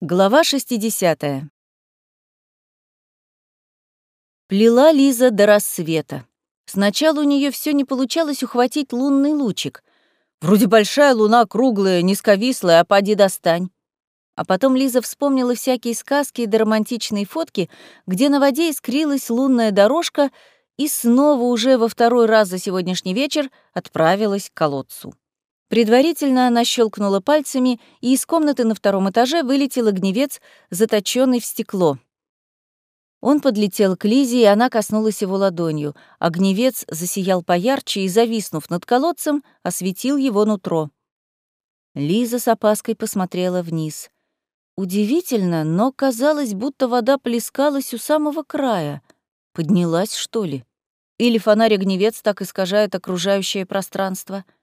Глава 60. Плела Лиза до рассвета. Сначала у нее все не получалось ухватить лунный лучик. Вроде большая луна, круглая, низковислая, а поди достань. А потом Лиза вспомнила всякие сказки и романтичные фотки, где на воде искрилась лунная дорожка, и снова уже во второй раз за сегодняшний вечер отправилась к колодцу. Предварительно она щелкнула пальцами, и из комнаты на втором этаже вылетел огневец, заточенный в стекло. Он подлетел к Лизе, и она коснулась его ладонью. Огневец засиял поярче и, зависнув над колодцем, осветил его нутро. Лиза с опаской посмотрела вниз. Удивительно, но казалось, будто вода плескалась у самого края. Поднялась, что ли? Или фонарь-огневец так искажает окружающее пространство —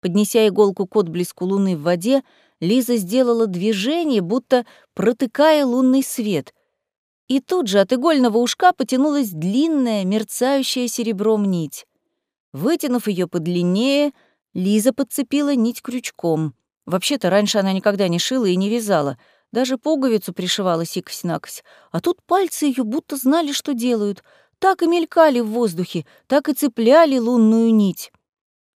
Поднеся иголку к отблеску луны в воде, Лиза сделала движение, будто протыкая лунный свет. И тут же от игольного ушка потянулась длинная, мерцающая серебром нить. Вытянув ее подлиннее, Лиза подцепила нить крючком. Вообще-то раньше она никогда не шила и не вязала, даже пуговицу пришивала сикось-накось. А тут пальцы ее будто знали, что делают. Так и мелькали в воздухе, так и цепляли лунную нить.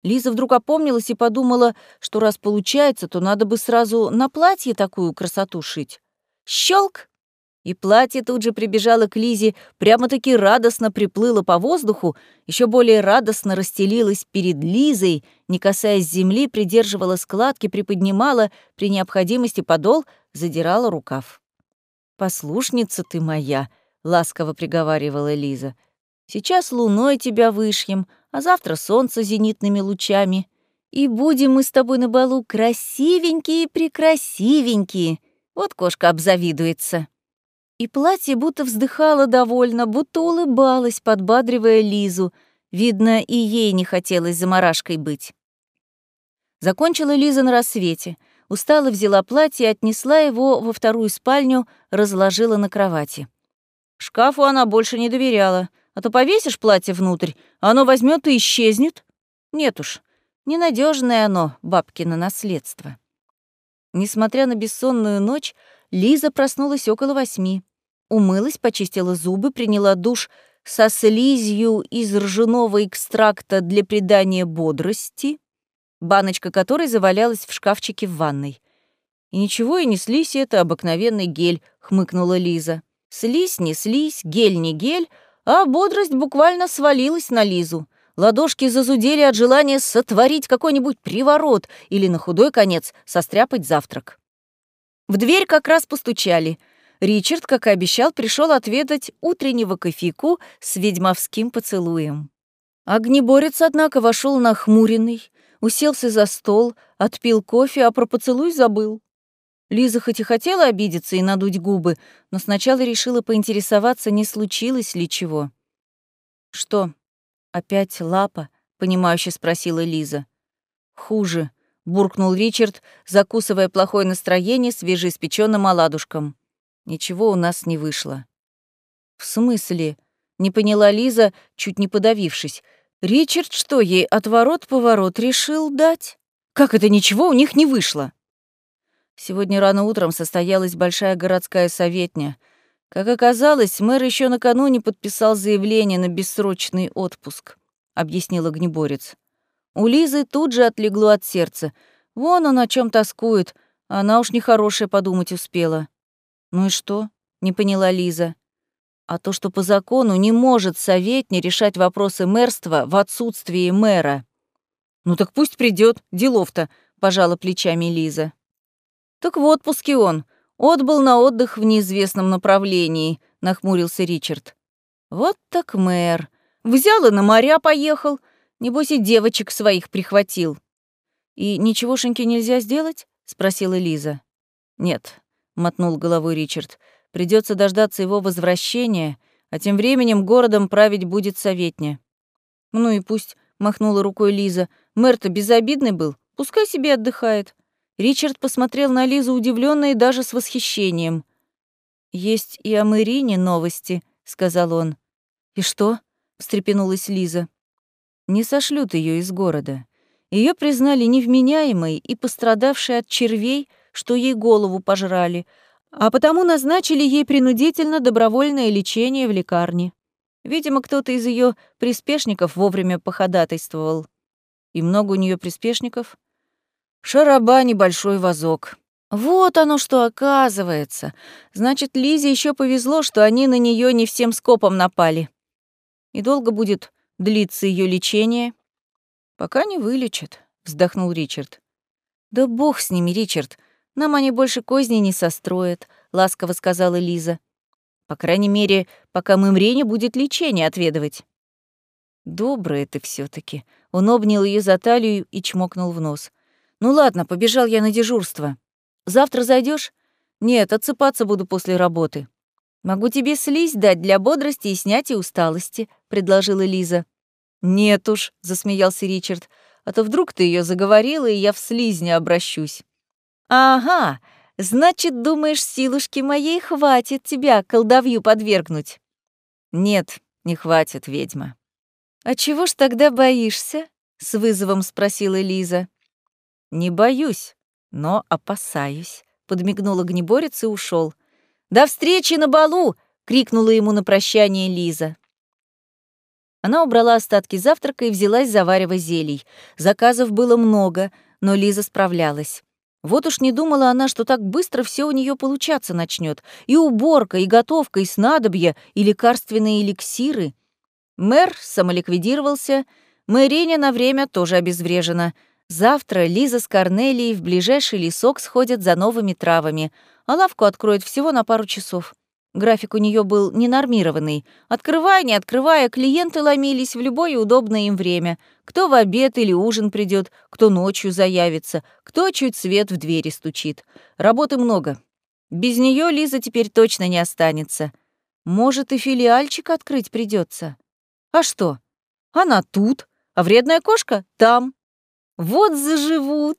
Лиза вдруг опомнилась и подумала, что раз получается, то надо бы сразу на платье такую красоту шить. Щелк! И платье тут же прибежало к Лизе, прямо-таки радостно приплыло по воздуху, еще более радостно расстелилось перед Лизой, не касаясь земли, придерживала складки, приподнимала, при необходимости подол, задирала рукав. «Послушница ты моя», — ласково приговаривала Лиза. «Сейчас луной тебя вышьем, а завтра солнце зенитными лучами. И будем мы с тобой на балу красивенькие-прекрасивенькие. Вот кошка обзавидуется». И платье будто вздыхало довольно, будто улыбалась, подбадривая Лизу. Видно, и ей не хотелось заморашкой быть. Закончила Лиза на рассвете. Устала взяла платье, отнесла его во вторую спальню, разложила на кровати. Шкафу она больше не доверяла — а то повесишь платье внутрь, а оно возьмет и исчезнет. Нет уж, ненадежное оно, бабкино наследство. Несмотря на бессонную ночь, Лиза проснулась около восьми. Умылась, почистила зубы, приняла душ со слизью из ржаного экстракта для придания бодрости, баночка которой завалялась в шкафчике в ванной. «И ничего, и не слизь, это обыкновенный гель», — хмыкнула Лиза. «Слизь, не слизь, гель, не гель, а бодрость буквально свалилась на Лизу. Ладошки зазудели от желания сотворить какой-нибудь приворот или, на худой конец, состряпать завтрак. В дверь как раз постучали. Ричард, как и обещал, пришел отведать утреннего кофейку с ведьмовским поцелуем. Огнеборец, однако, вошел нахмуренный, уселся за стол, отпил кофе, а про поцелуй забыл. Лиза хоть и хотела обидеться и надуть губы, но сначала решила поинтересоваться, не случилось ли чего. «Что, опять лапа?» — понимающе спросила Лиза. «Хуже», — буркнул Ричард, закусывая плохое настроение свежеиспечённым оладушком. «Ничего у нас не вышло». «В смысле?» — не поняла Лиза, чуть не подавившись. «Ричард что, ей отворот-поворот решил дать? Как это ничего у них не вышло?» Сегодня рано утром состоялась большая городская советня. Как оказалось, мэр еще накануне подписал заявление на бессрочный отпуск, объяснил огнеборец. У Лизы тут же отлегло от сердца. Вон он о чем тоскует, она уж нехорошее подумать успела. Ну и что? не поняла Лиза. А то, что по закону не может совет не решать вопросы мэрства в отсутствии мэра. Ну так пусть придет, делов-то, пожала плечами Лиза. «Так в отпуске он. Отбыл на отдых в неизвестном направлении», — нахмурился Ричард. «Вот так мэр. Взял и на моря поехал. Небось и девочек своих прихватил». «И ничегошеньки нельзя сделать?» — спросила Лиза. «Нет», — мотнул головой Ричард. Придется дождаться его возвращения, а тем временем городом править будет советня». «Ну и пусть», — махнула рукой Лиза. «Мэр-то безобидный был, пускай себе отдыхает. Ричард посмотрел на Лизу удивленно и даже с восхищением. «Есть и о Мэрине новости», — сказал он. «И что?» — встрепенулась Лиза. «Не сошлют ее из города. Ее признали невменяемой и пострадавшей от червей, что ей голову пожрали, А потому назначили ей принудительно добровольное лечение в лекарне. Видимо, кто-то из ее приспешников вовремя походатайствовал. И много у нее приспешников? Шараба небольшой вазок. Вот оно что оказывается. Значит, Лизе еще повезло, что они на нее не всем скопом напали. И долго будет длиться ее лечение? Пока не вылечат, вздохнул Ричард. Да бог с ними, Ричард. Нам они больше козни не состроят, ласково сказала Лиза. По крайней мере, пока мы мре не будет лечение отведывать. Добрая ты все таки Он обнял ее за талию и чмокнул в нос. Ну ладно, побежал я на дежурство. Завтра зайдешь? Нет, отсыпаться буду после работы. Могу тебе слизь дать для бодрости и снятия усталости, предложила Лиза. Нет уж, засмеялся Ричард, а то вдруг ты ее заговорила, и я в слизня обращусь. Ага, значит, думаешь, силушки моей хватит тебя колдовью подвергнуть? Нет, не хватит, ведьма. А чего ж тогда боишься? с вызовом спросила Лиза. Не боюсь, но опасаюсь», — подмигнула гнеборец и ушел. «До встречи на балу!» — крикнула ему на прощание Лиза. Она убрала остатки завтрака и взялась заваривать зелий. Заказов было много, но Лиза справлялась. Вот уж не думала она, что так быстро все у нее получаться начнет. И уборка, и готовка, и снадобья, и лекарственные эликсиры. Мэр самоликвидировался, Мэриня на время тоже обезврежена — Завтра Лиза с Корнелией в ближайший лесок сходят за новыми травами, а лавку откроют всего на пару часов. График у нее был ненормированный. Открывая, не открывая, клиенты ломились в любое удобное им время. Кто в обед или ужин придет, кто ночью заявится, кто чуть свет в двери стучит. Работы много. Без нее Лиза теперь точно не останется. Может, и филиальчик открыть придется. А что? Она тут, а вредная кошка там. Вот заживут.